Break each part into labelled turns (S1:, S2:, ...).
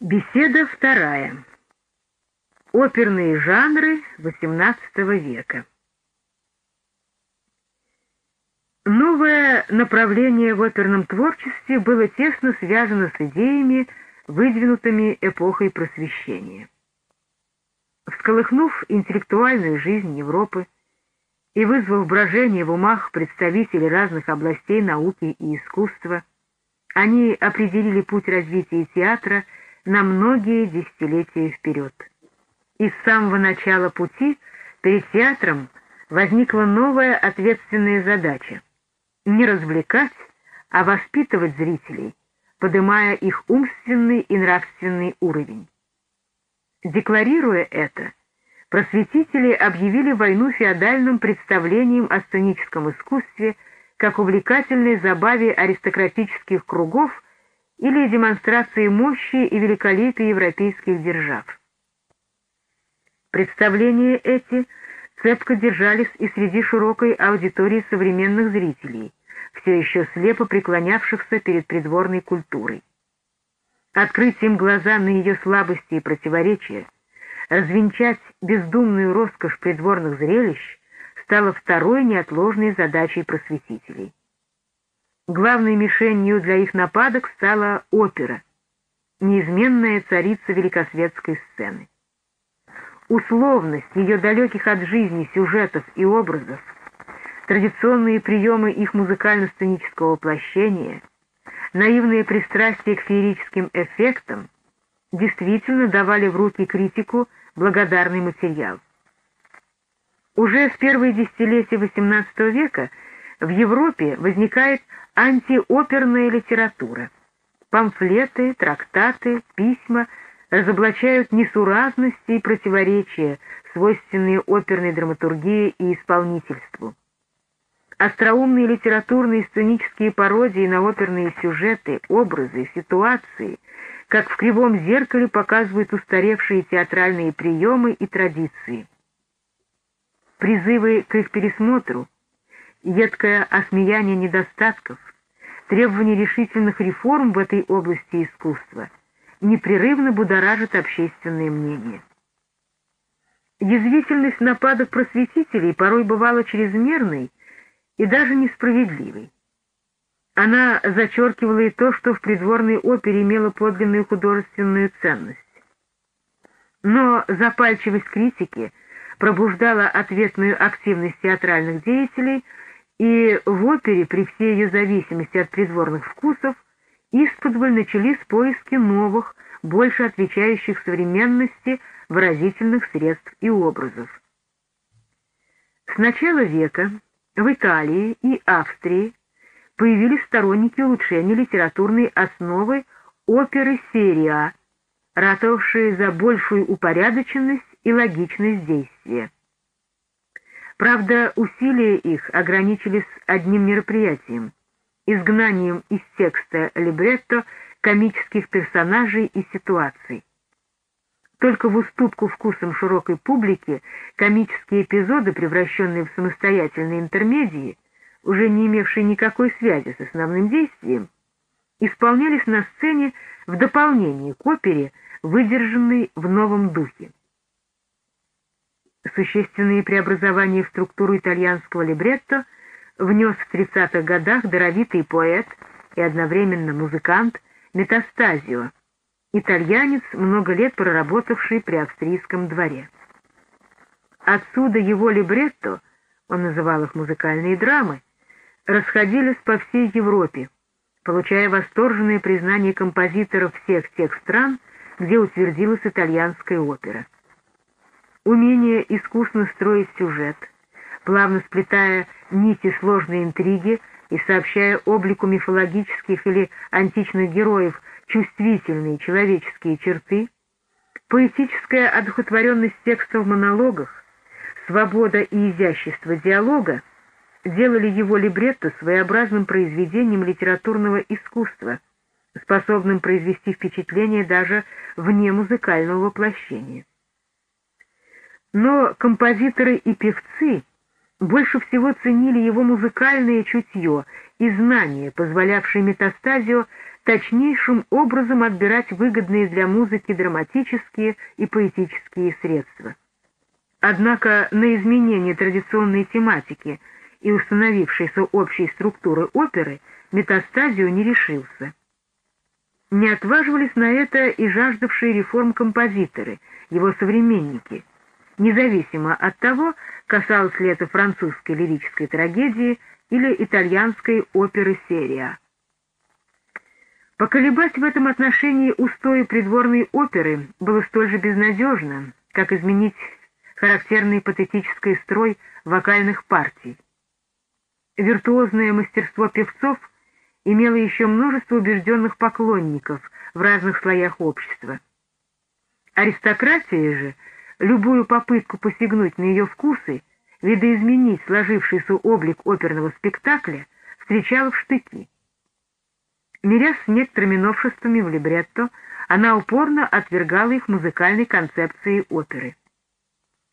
S1: Беседа вторая. Оперные жанры XVIII века. Новое направление в оперном творчестве было тесно связано с идеями, выдвинутыми эпохой Просвещения. Всколыхнув интеллектуальную жизнь Европы и вызвав брожение в умах представителей разных областей науки и искусства, они определили путь развития театра – на многие десятилетия вперед. И с самого начала пути перед театром возникла новая ответственная задача — не развлекать, а воспитывать зрителей, поднимая их умственный и нравственный уровень. Декларируя это, просветители объявили войну феодальным представлением о сценическом искусстве как увлекательной забаве аристократических кругов или демонстрации мощи и великолепия европейских держав. Представления эти цепко держались и среди широкой аудитории современных зрителей, все еще слепо преклонявшихся перед придворной культурой. Открыть им глаза на ее слабости и противоречия, развенчать бездумную роскошь придворных зрелищ стало второй неотложной задачей просветителей. Главной мишенью для их нападок стала опера, неизменная царица великосветской сцены. Условность ее далеких от жизни сюжетов и образов, традиционные приемы их музыкально-сценического воплощения, наивные пристрастия к феерическим эффектам действительно давали в руки критику благодарный материал. Уже с первые десятилетия XVIII века в Европе возникает антиоперная литература. Памфлеты, трактаты, письма разоблачают несуразности и противоречия, свойственные оперной драматургии и исполнительству. Остроумные литературные сценические пародии на оперные сюжеты, образы, ситуации, как в кривом зеркале показывают устаревшие театральные приемы и традиции. Призывы к их пересмотру, едкое осмеяние недостатков, требование решительных реформ в этой области искусства непрерывно будоражит общественное мнение. Язвительность нападок просветителей порой бывала чрезмерной и даже несправедливой. Она зачеркивала и то, что в придворной опере имело подлинную художественную ценность. Но запальчивость критики пробуждала ответную активность театральных деятелей – и в опере, при всей ее зависимости от придворных вкусов, исподволь начались поиски новых, больше отвечающих современности выразительных средств и образов. С начала века в Италии и Австрии появились сторонники улучшения литературной основы оперы серия, ратовавшие за большую упорядоченность и логичность действия. Правда, усилия их ограничились одним мероприятием — изгнанием из текста либретто комических персонажей и ситуаций. Только в уступку вкусам широкой публики комические эпизоды, превращенные в самостоятельные интермедии, уже не имевшие никакой связи с основным действием, исполнялись на сцене в дополнение к опере, выдержанной в новом духе. Существенные преобразования в структуру итальянского либретто внес в 30-х годах даровитый поэт и одновременно музыкант Метастазио, итальянец, много лет проработавший при австрийском дворе. Отсюда его либретто, он называл их музыкальные драмы, расходились по всей Европе, получая восторженное признание композиторов всех тех стран, где утвердилась итальянская опера. Умение искусно строить сюжет, плавно сплетая нити сложной интриги и сообщая облику мифологических или античных героев чувствительные человеческие черты, поэтическая одухотворенность текста в монологах, свобода и изящество диалога делали его либретто своеобразным произведением литературного искусства, способным произвести впечатление даже вне музыкального воплощения. Но композиторы и певцы больше всего ценили его музыкальное чутье и знания, позволявшие метастазио точнейшим образом отбирать выгодные для музыки драматические и поэтические средства. Однако на изменение традиционной тематики и установившейся общей структуры оперы метастазию не решился. Не отваживались на это и жаждавшие реформ композиторы, его современники, независимо от того, касалось ли это французской лирической трагедии или итальянской оперы «Серия». Поколебать в этом отношении устои придворной оперы было столь же безнадежно, как изменить характерный патетический строй вокальных партий. Виртуозное мастерство певцов имело еще множество убежденных поклонников в разных слоях общества. Аристократия же, любую попытку посягнуть на ее вкусы, видоизменить сложившийся облик оперного спектакля, встречала в штыки. Мирясь с некоторыми новшествами в либретто, она упорно отвергала их музыкальной концепции оперы.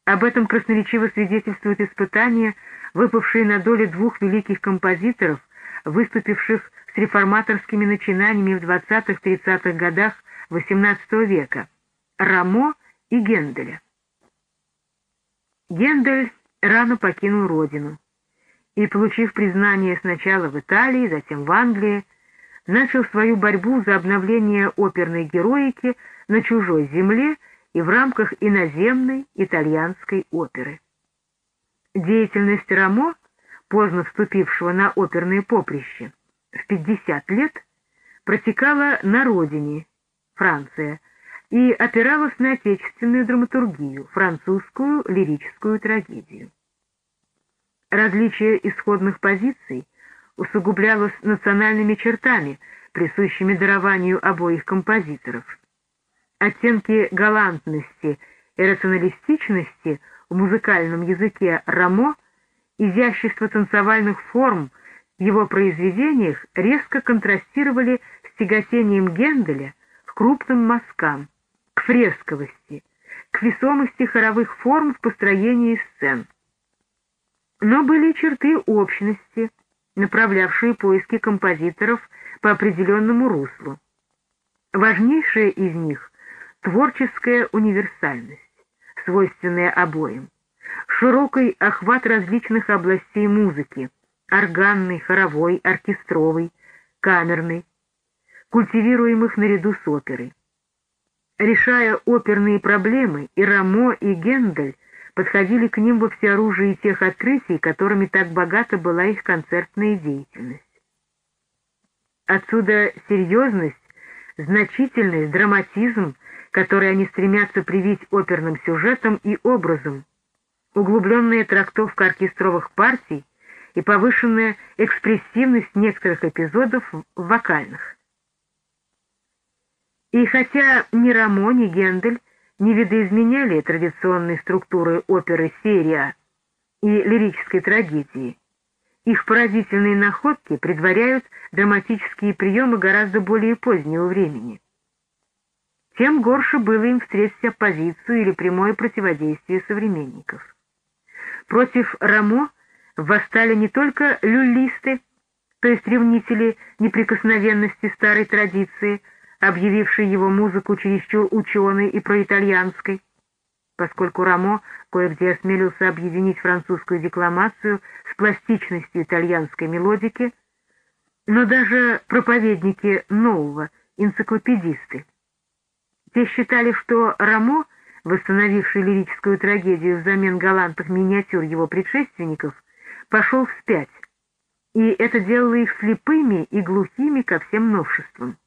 S1: Об этом красноречиво свидетельствуют испытания, выпавшие на долю двух великих композиторов, выступивших с реформаторскими начинаниями в 20-30-х годах XVIII века — Рамо и Генделя. Гендель рано покинул родину и, получив признание сначала в Италии, затем в Англии, начал свою борьбу за обновление оперной героики на чужой земле и в рамках иноземной итальянской оперы. Деятельность Рамо, поздно вступившего на оперное поприще, в 50 лет, протекала на родине, Франция, и опиралась на отечественную драматургию, французскую лирическую трагедию. Различие исходных позиций усугублялось национальными чертами, присущими дарованию обоих композиторов. Оттенки галантности и рационалистичности в музыкальном языке Рамо, изящество танцевальных форм в его произведениях резко контрастировали с тяготением Генделя к крупным мазкам, к фресковости, к весомости хоровых форм в построении сцен. Но были черты общности — направлявшие поиски композиторов по определенному руслу. Важнейшая из них — творческая универсальность, свойственная обоим, широкий охват различных областей музыки — органный, хоровой, оркестровый, камерный, культивируемых наряду с оперой. Решая оперные проблемы, и Рамо, и Гендель подходили к ним во всеоружии тех открытий, которыми так богата была их концертная деятельность. Отсюда серьезность, значительность, драматизм, который они стремятся привить оперным сюжетом и образом, углубленная трактовка оркестровых партий и повышенная экспрессивность некоторых эпизодов вокальных. И хотя ни Рамо, ни Гендель не видоизменяли традиционной структуры оперы «Серия» и лирической трагедии. Их поразительные находки предваряют драматические приемы гораздо более позднего времени. Тем горше было им встретить оппозицию или прямое противодействие современников. Против Рамо восстали не только люллисты, то есть ревнители неприкосновенности старой традиции, объявивший его музыку чересчур ученой и проитальянской, поскольку Рамо кое-где осмелился объединить французскую декламацию с пластичностью итальянской мелодики, но даже проповедники нового, энциклопедисты. Те считали, что Рамо, восстановивший лирическую трагедию взамен галантных миниатюр его предшественников, пошел вспять, и это делало их слепыми и глухими ко всем новшествам.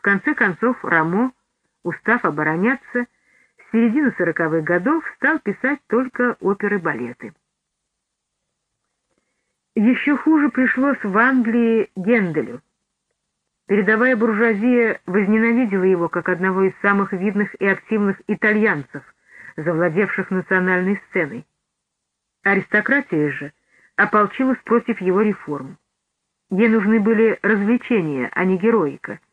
S1: В конце концов Рамо, устав обороняться, с середины сороковых годов стал писать только оперы-балеты. Еще хуже пришлось в Англии Генделю. Передовая буржуазия возненавидела его как одного из самых видных и активных итальянцев, завладевших национальной сценой. Аристократия же ополчилась против его реформ. Ей нужны были развлечения, а не героика —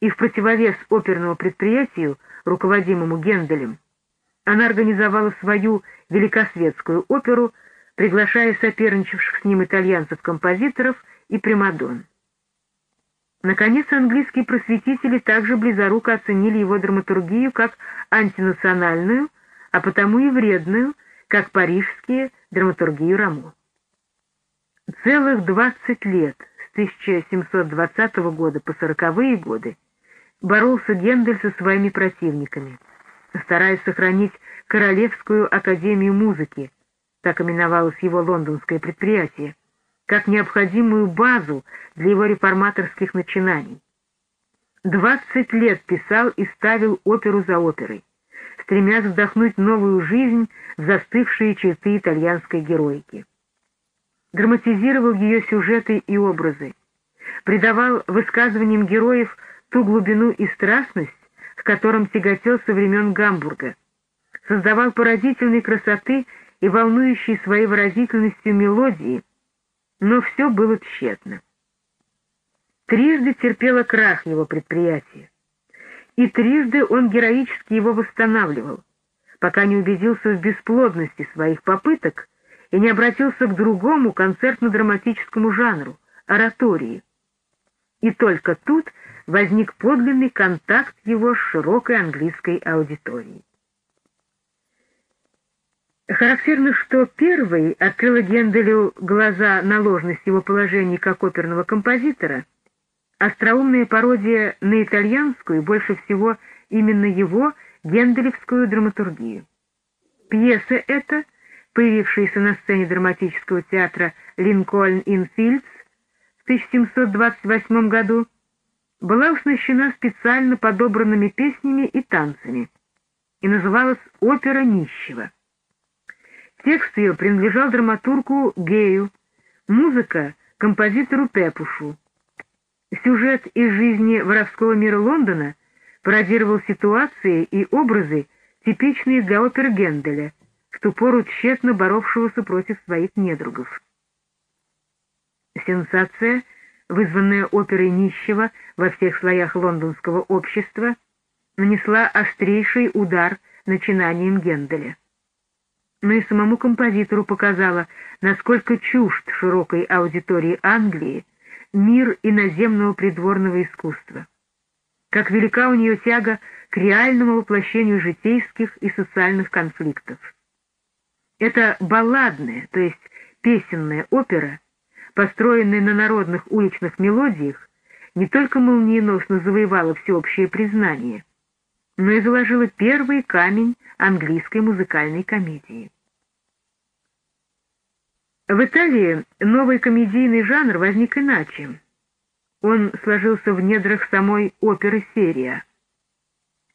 S1: и в противовес оперному предприятию, руководимому Генделем, она организовала свою великосветскую оперу, приглашая соперничавших с ним итальянцев-композиторов и примадон. Наконец, английские просветители также близоруко оценили его драматургию как антинациональную, а потому и вредную, как парижские драматургию Рамо. Целых 20 лет, с 1720 года по 40-е годы, боролся Гендель со своими противниками, стараясь сохранить Королевскую академию музыки, так именовалось его лондонское предприятие, как необходимую базу для его реформаторских начинаний. Двадцать лет писал и ставил оперу за оперой, стремясь вдохнуть новую жизнь в застывшие черты итальянской героики. Драматизировал ее сюжеты и образы, придавал высказываниям героев ту глубину и страстность, к которым тяготел со времен Гамбурга, создавал поразительной красоты и волнующие своей выразительностью мелодии, но все было тщетно. Трижды терпело крах его предприятия, и трижды он героически его восстанавливал, пока не убедился в бесплодности своих попыток и не обратился к другому концертно-драматическому жанру — оратории. И только тут возник подлинный контакт его с широкой английской аудиторией. Характерно, что первый открыл Генделю глаза на ложность его положения как оперного композитора, остроумная пародия на итальянскую, больше всего именно его, генделевскую драматургию. Пьеса эта, появившаяся на сцене драматического театра «Линкольн ин Филдс» в 1728 году, была оснащена специально подобранными песнями и танцами и называлась «Опера нищего». Текст ее принадлежал драматургу Гею, музыка — композитору Пепушу. Сюжет из жизни воровского мира Лондона пародировал ситуации и образы, типичные для опер Генделя, в ту пору тщетно боровшегося против своих недругов. Сенсация, вызванная оперой нищего во всех слоях лондонского общества, нанесла острейший удар начинанием Генделя но и самому композитору показала, насколько чужд широкой аудитории Англии мир иноземного придворного искусства. Как велика у нее тяга к реальному воплощению житейских и социальных конфликтов. Это балладная, то есть песенная опера, построенная на народных уличных мелодиях, не только молниеносно завоевала всеобщее признание, но и заложила первый камень английской музыкальной комедии. В Италии новый комедийный жанр возник иначе. Он сложился в недрах самой оперы «Серия».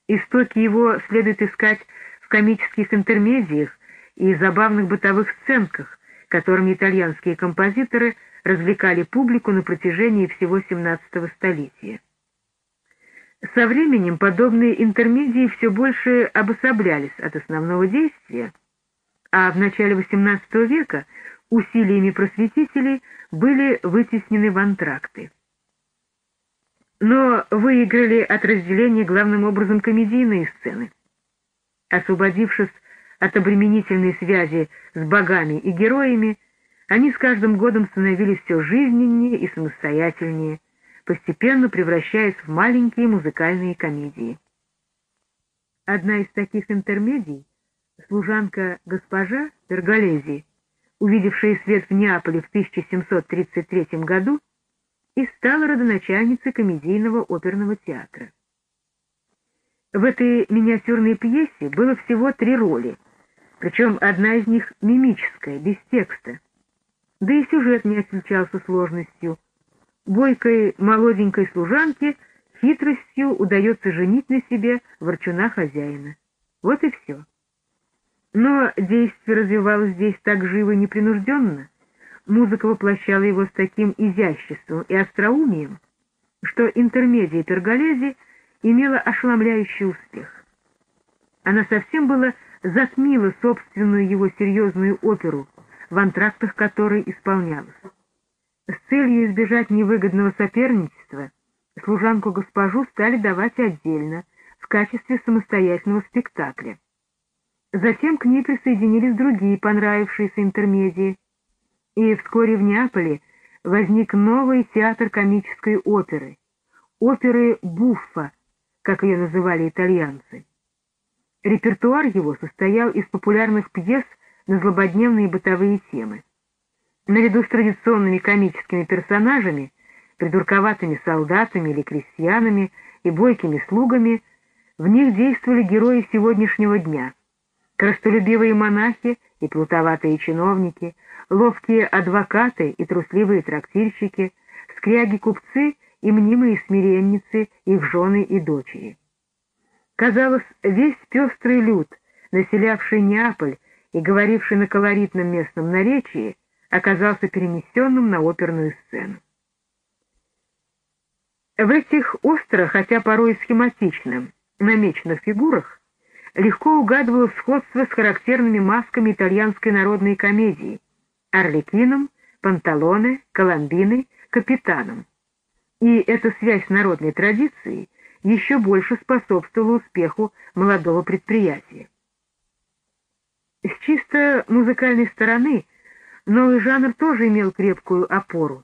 S1: Истоки его следует искать в комических интермедиях и забавных бытовых сценках, которыми итальянские композиторы развлекали публику на протяжении всего XVII столетия. Со временем подобные интермедии все больше обособлялись от основного действия, а в начале XVIII века усилиями просветителей были вытеснены в антракты. Но выиграли от разделения главным образом комедийные сцены. Освободившись от обременительной связи с богами и героями, они с каждым годом становились все жизненнее и самостоятельнее, постепенно превращаясь в маленькие музыкальные комедии. Одна из таких интермедий, служанка госпожа Перголези, увидевшая свет в Неаполе в 1733 году, и стала родоначальницей комедийного оперного театра. В этой миниатюрной пьесе было всего три роли, причем одна из них мимическая, без текста. Да и сюжет не отличался сложностью — бойкой молоденькой служанке хитростью удается женить на себе ворчуна хозяина. Вот и все. Но действие развивалось здесь так живо и непринужденно, музыка воплощала его с таким изяществом и остроумием, что интермедия Перголези имела ошеломляющий успех. Она совсем было затмила собственную его серьезную оперу, в антрактах которой исполнялась. С целью избежать невыгодного соперничества служанку-госпожу стали давать отдельно, в качестве самостоятельного спектакля. Затем к ней присоединились другие понравившиеся интермедии, и вскоре в Неаполе возник новый театр комической оперы, оперы «Буффа», как ее называли итальянцы. Репертуар его состоял из популярных пьес на злободневные бытовые темы. Наряду с традиционными комическими персонажами, придурковатыми солдатами или крестьянами и бойкими слугами, в них действовали герои сегодняшнего дня — крастолюбивые монахи и плутоватые чиновники, ловкие адвокаты и трусливые трактирщики, скряги-купцы и мнимые смиренницы, их жены и дочери. Казалось, весь пестрый люд, населявший Неаполь и говоривший на колоритном местном наречии, оказался перенесенным на оперную сцену. В этих остро, хотя порой схематичным, намеченных фигурах легко угадывалось сходство с характерными масками итальянской народной комедии — Орликином, Панталоне, Коломбиной, Капитаном. И эта связь с народной традицией еще больше способствовала успеху молодого предприятия. С чисто музыкальной стороны новый жанр тоже имел крепкую опору.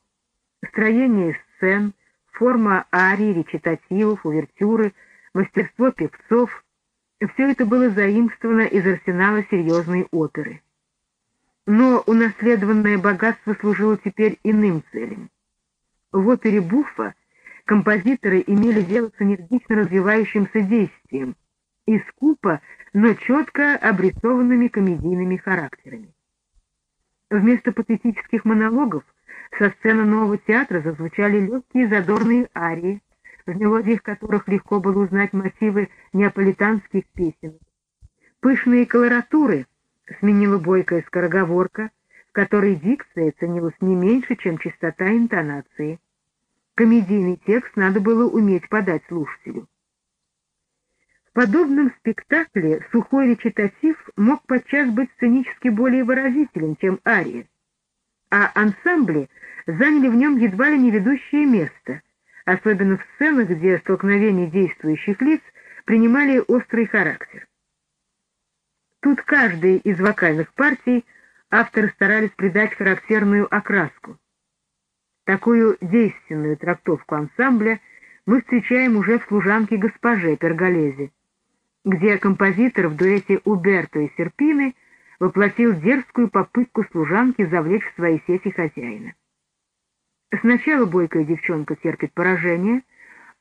S1: Строение сцен, форма арий, речитативов, увертюры, мастерство певцов — все это было заимствовано из арсенала серьезной оперы. Но унаследованное богатство служило теперь иным целям. В опере Буффа композиторы имели дело с энергично развивающимся действием и скупо, но четко обрисованными комедийными характерами. Вместо патетических монологов со сцены нового театра зазвучали легкие задорные арии, в мелодиях которых легко было узнать мотивы неаполитанских песен. Пышные колоратуры сменила бойкая скороговорка, в которой дикция ценилась не меньше, чем чистота интонации. Комедийный текст надо было уметь подать слушателю. Подобном спектакле сухой речитатив мог подчас быть сценически более выразителен, чем ария, а ансамбли заняли в нем едва ли не ведущее место, особенно в сценах, где столкновения действующих лиц принимали острый характер. Тут каждой из вокальных партий авторы старались придать характерную окраску. Такую действенную трактовку ансамбля мы встречаем уже в «Служанке госпоже» Перголезе, где композитор в дуэте Уберто и Серпины воплотил дерзкую попытку служанки завлечь в свои сети хозяина. Сначала бойкая девчонка терпит поражение,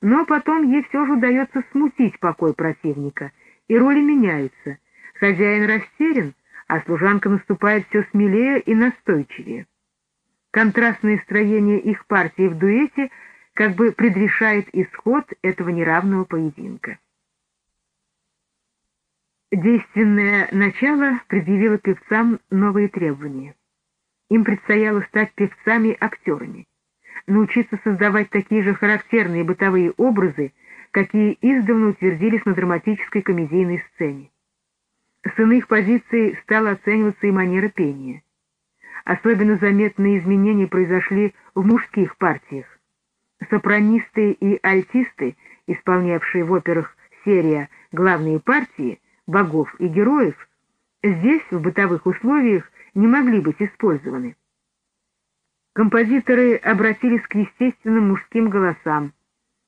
S1: но потом ей все же удается смутить покой противника, и роли меняются. Хозяин растерян, а служанка наступает все смелее и настойчивее. Контрастное строение их партии в дуэте как бы предрешает исход этого неравного поединка. Действенное начало предъявило певцам новые требования. Им предстояло стать певцами-актерами научиться создавать такие же характерные бытовые образы, какие издавна утвердились на драматической комедийной сцене. С иных позиций стала оцениваться и манера пения. Особенно заметные изменения произошли в мужских партиях. Сопранисты и альтисты, исполнявшие в операх серия главные партии, богов и героев, здесь, в бытовых условиях, не могли быть использованы. Композиторы обратились к естественным мужским голосам,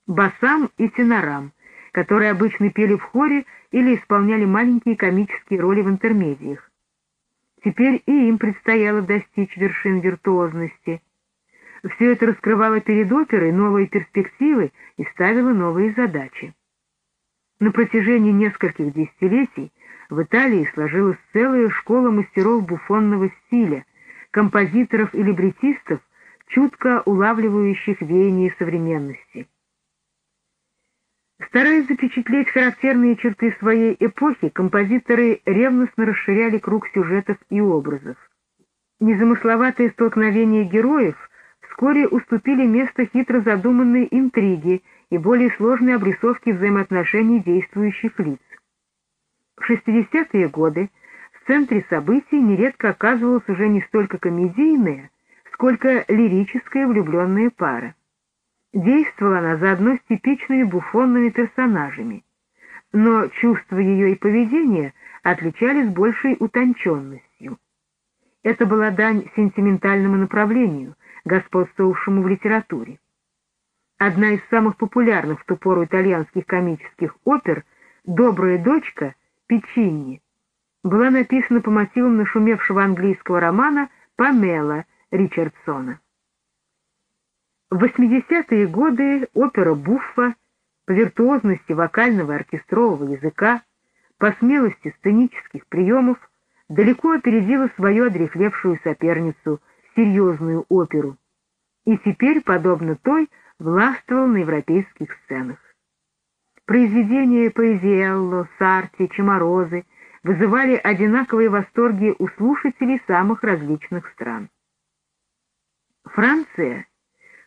S1: басам и тенорам, которые обычно пели в хоре или исполняли маленькие комические роли в интермедиях. Теперь и им предстояло достичь вершин виртуозности. Все это раскрывало перед оперой новые перспективы и ставило новые задачи. На протяжении нескольких десятилетий в Италии сложилась целая школа мастеров буфонного стиля, композиторов и либретистов, чутко улавливающих веяние современности. Стараясь запечатлеть характерные черты своей эпохи, композиторы ревностно расширяли круг сюжетов и образов. Незамысловатые столкновения героев вскоре уступили место хитро задуманной интриги и более сложной обрисовке взаимоотношений действующих лиц. В 60-е годы в центре событий нередко оказывалась уже не столько комедийная, сколько лирическая влюбленная пара. Действовала она заодно с типичными буфонными персонажами, но чувства ее и поведение отличались большей утонченностью. Это была дань сентиментальному направлению, господствовавшему в литературе. Одна из самых популярных в ту пору итальянских комических опер «Добрая дочка» Печинни была написана по мотивам нашумевшего английского романа «Памела» Ричардсона. В 80-е годы опера «Буффа» по виртуозности вокального и оркестрового языка, по смелости сценических приемов далеко опередила свою одрехлевшую соперницу, серьезную оперу, и теперь, подобно той, властвовал на европейских сценах. Произведения Поэзиэлло, Сарти, Чеморозы вызывали одинаковые восторги у слушателей самых различных стран. Франция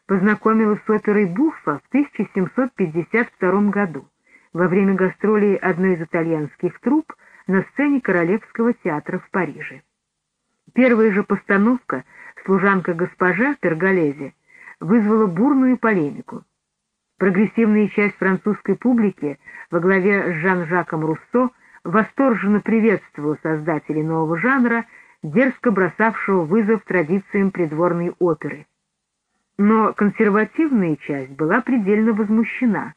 S1: познакомилась с оперой Буффа в 1752 году во время гастролей одной из итальянских труп на сцене Королевского театра в Париже. Первая же постановка «Служанка-госпожа» Перголезе вызвала бурную полемику. Прогрессивная часть французской публики во главе с Жан-Жаком Руссо восторженно приветствовала создателей нового жанра, дерзко бросавшего вызов традициям придворной оперы. Но консервативная часть была предельно возмущена.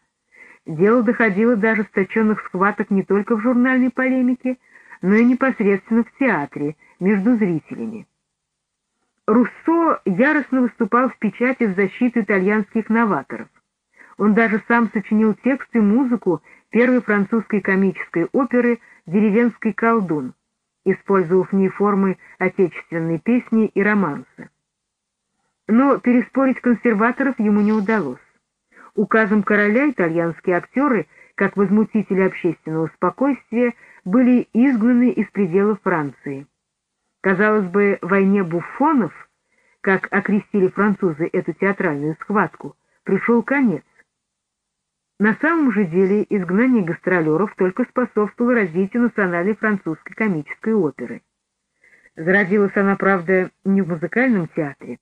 S1: Дело доходило до ожесточенных схваток не только в журнальной полемике, но и непосредственно в театре, между зрителями. Руссо яростно выступал в печати в защиту итальянских новаторов. Он даже сам сочинил текст и музыку первой французской комической оперы «Деревенский колдун», использовав в ней формы отечественной песни и романса. Но переспорить консерваторов ему не удалось. Указом короля итальянские актеры, как возмутители общественного спокойствия, были изгнаны из пределов Франции. Казалось бы, войне буфонов, как окрестили французы эту театральную схватку, пришел конец. На самом же деле изгнание гастролеров только способствовало развитию национальной французской комической оперы. Зародилась она, правда, не в музыкальном театре,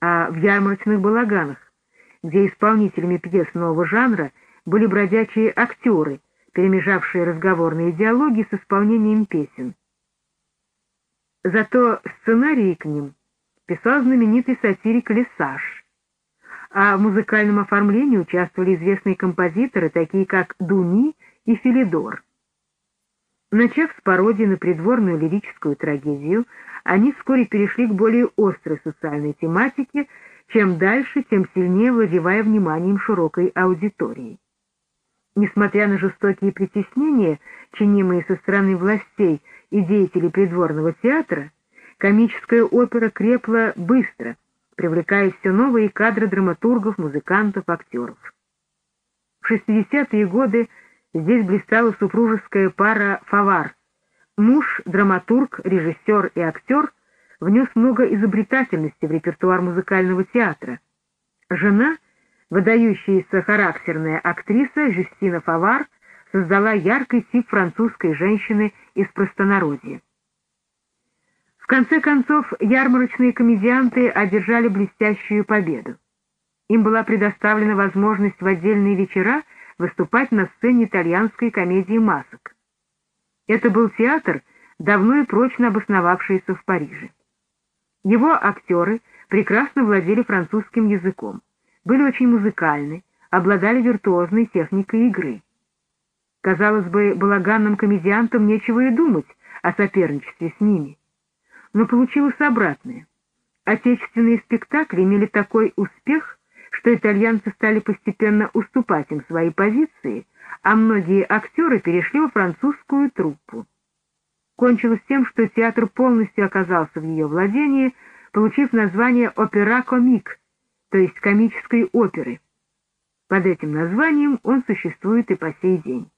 S1: а в ярмарочных балаганах, где исполнителями пьес нового жанра были бродячие актеры, перемежавшие разговорные диалоги с исполнением песен. Зато сценарии к ним писал знаменитый сатирик Лесаж, а в музыкальном оформлении участвовали известные композиторы, такие как Дуни и Филидор. Начав с пародии на придворную лирическую трагедию, они вскоре перешли к более острой социальной тематике, чем дальше, тем сильнее владевая вниманием широкой аудитории. Несмотря на жестокие притеснения, чинимые со стороны властей и деятелей придворного театра, комическая опера крепла быстро, привлекая все новые кадры драматургов, музыкантов, актеров. В 60-е годы здесь блистала супружеская пара Фавар. Муж, драматург, режиссер и актер внес много изобретательности в репертуар музыкального театра. Жена, выдающаяся характерная актриса Жюстина Фавар, создала яркий тип французской женщины из простонародья. В конце концов, ярмарочные комедианты одержали блестящую победу. Им была предоставлена возможность в отдельные вечера выступать на сцене итальянской комедии масок. Это был театр, давно и прочно обосновавшийся в Париже. Его актеры прекрасно владели французским языком, были очень музыкальны, обладали виртуозной техникой игры. Казалось бы, балаганным комедиантам нечего и думать о соперничестве с ними. Но получилось обратное. Отечественные спектакли имели такой успех, что итальянцы стали постепенно уступать им свои позиции, а многие актеры перешли во французскую труппу кончилось тем, что театр полностью оказался в ее владении, получив название «опера-комик», то есть комической оперы. Под этим названием он существует и по сей день.